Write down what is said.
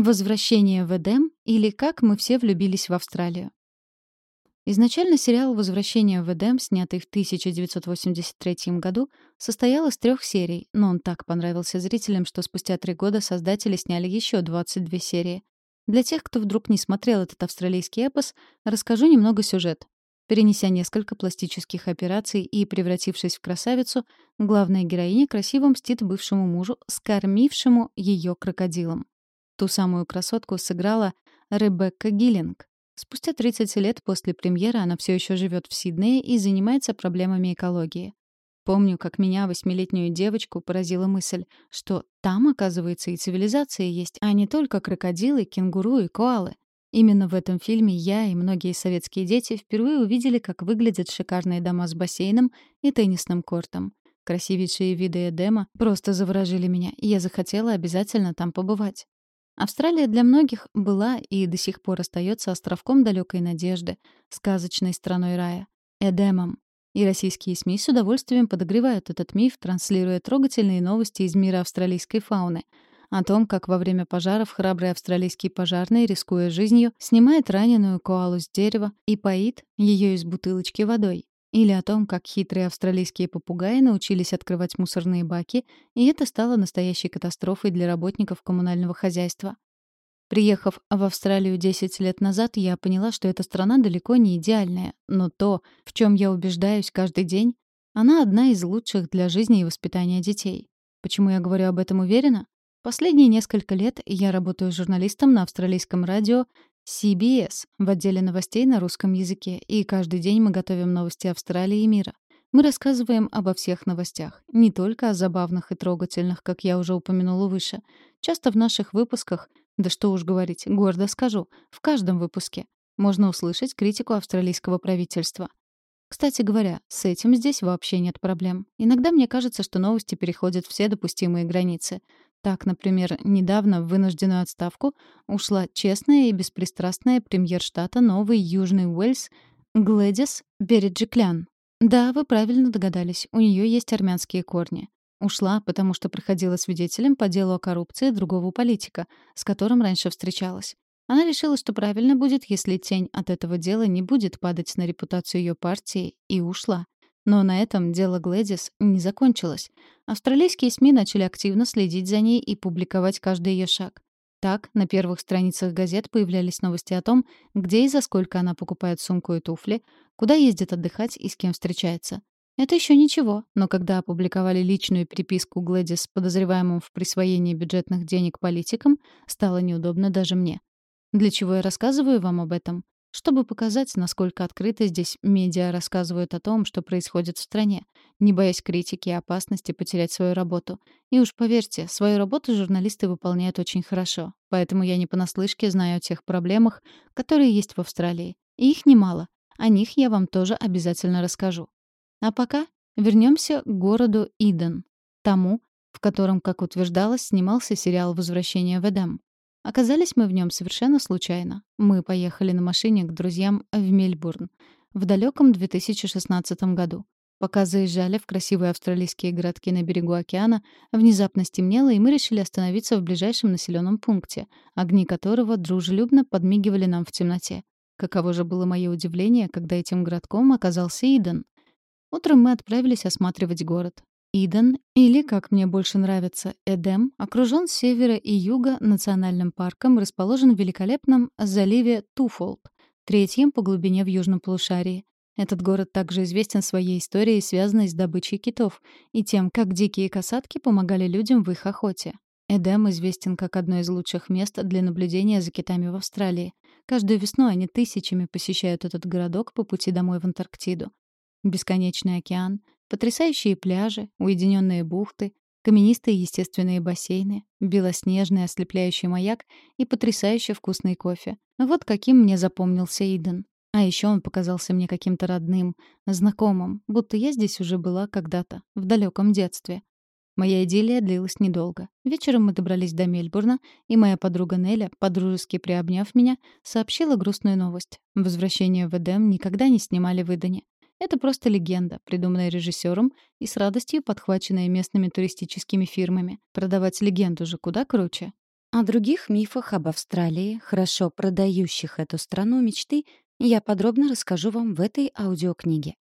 Возвращение в Эдем или как мы все влюбились в Австралию. Изначально сериал «Возвращение в Эдем», снятый в 1983 году, состоял из трех серий, но он так понравился зрителям, что спустя три года создатели сняли еще 22 серии. Для тех, кто вдруг не смотрел этот австралийский эпос, расскажу немного сюжет. Перенеся несколько пластических операций и превратившись в красавицу, главная героиня красиво мстит бывшему мужу, скормившему ее крокодилом. Ту самую красотку сыграла Ребекка Гиллинг. Спустя 30 лет после премьеры она все еще живет в Сиднее и занимается проблемами экологии. Помню, как меня, восьмилетнюю девочку, поразила мысль, что там, оказывается, и цивилизация есть, а не только крокодилы, кенгуру и коалы. Именно в этом фильме я и многие советские дети впервые увидели, как выглядят шикарные дома с бассейном и теннисным кортом. Красивейшие виды Эдема просто заворожили меня, и я захотела обязательно там побывать. Австралия для многих была и до сих пор остается островком далекой надежды, сказочной страной рая, Эдемом. И российские СМИ с удовольствием подогревают этот миф, транслируя трогательные новости из мира австралийской фауны. О том, как во время пожаров храбрый австралийский пожарный, рискуя жизнью, снимает раненую коалу с дерева и поит ее из бутылочки водой. Или о том, как хитрые австралийские попугаи научились открывать мусорные баки, и это стало настоящей катастрофой для работников коммунального хозяйства. Приехав в Австралию 10 лет назад, я поняла, что эта страна далеко не идеальная, но то, в чем я убеждаюсь каждый день, она одна из лучших для жизни и воспитания детей. Почему я говорю об этом уверенно? Последние несколько лет я работаю журналистом на австралийском радио CBS в отделе новостей на русском языке, и каждый день мы готовим новости Австралии и мира. Мы рассказываем обо всех новостях, не только о забавных и трогательных, как я уже упомянула выше. Часто в наших выпусках, да что уж говорить, гордо скажу, в каждом выпуске можно услышать критику австралийского правительства. Кстати говоря, с этим здесь вообще нет проблем. Иногда мне кажется, что новости переходят все допустимые границы. Так, например, недавно в вынужденную отставку ушла честная и беспристрастная премьер штата Новый Южный Уэльс Глэдис Береджиклян. Да, вы правильно догадались, у нее есть армянские корни. Ушла, потому что проходила свидетелем по делу о коррупции другого политика, с которым раньше встречалась. Она решила, что правильно будет, если тень от этого дела не будет падать на репутацию ее партии, и ушла. Но на этом дело Глэдис не закончилось. Австралийские СМИ начали активно следить за ней и публиковать каждый ее шаг. Так, на первых страницах газет появлялись новости о том, где и за сколько она покупает сумку и туфли, куда ездит отдыхать и с кем встречается. Это еще ничего, но когда опубликовали личную переписку Глэдис с подозреваемым в присвоении бюджетных денег политикам, стало неудобно даже мне. Для чего я рассказываю вам об этом? Чтобы показать, насколько открыто здесь медиа рассказывают о том, что происходит в стране, не боясь критики и опасности потерять свою работу. И уж поверьте, свою работу журналисты выполняют очень хорошо, поэтому я не понаслышке знаю о тех проблемах, которые есть в Австралии. И их немало. О них я вам тоже обязательно расскажу. А пока вернемся к городу Иден, тому, в котором, как утверждалось, снимался сериал «Возвращение в Эдем». Оказались мы в нем совершенно случайно. Мы поехали на машине к друзьям в Мельбурн в далеком 2016 году. Пока заезжали в красивые австралийские городки на берегу океана, внезапно стемнело, и мы решили остановиться в ближайшем населенном пункте, огни которого дружелюбно подмигивали нам в темноте. Каково же было мое удивление, когда этим городком оказался Иден. Утром мы отправились осматривать город. Иден, или, как мне больше нравится, Эдем, окружен с севера и юга национальным парком, расположен в великолепном заливе Туфолд, третьем по глубине в южном полушарии. Этот город также известен своей историей, связанной с добычей китов, и тем, как дикие касатки помогали людям в их охоте. Эдем известен как одно из лучших мест для наблюдения за китами в Австралии. Каждую весну они тысячами посещают этот городок по пути домой в Антарктиду. Бесконечный океан, Потрясающие пляжи, уединенные бухты, каменистые естественные бассейны, белоснежный ослепляющий маяк и потрясающе вкусный кофе. Вот каким мне запомнился Иден. А еще он показался мне каким-то родным, знакомым, будто я здесь уже была когда-то, в далеком детстве. Моя идиллия длилась недолго. Вечером мы добрались до Мельбурна, и моя подруга Неля, подружески приобняв меня, сообщила грустную новость. Возвращение в Эдем никогда не снимали в Идене. Это просто легенда, придуманная режиссером и с радостью подхваченная местными туристическими фирмами. Продавать легенду же куда круче. О других мифах об Австралии, хорошо продающих эту страну мечты, я подробно расскажу вам в этой аудиокниге.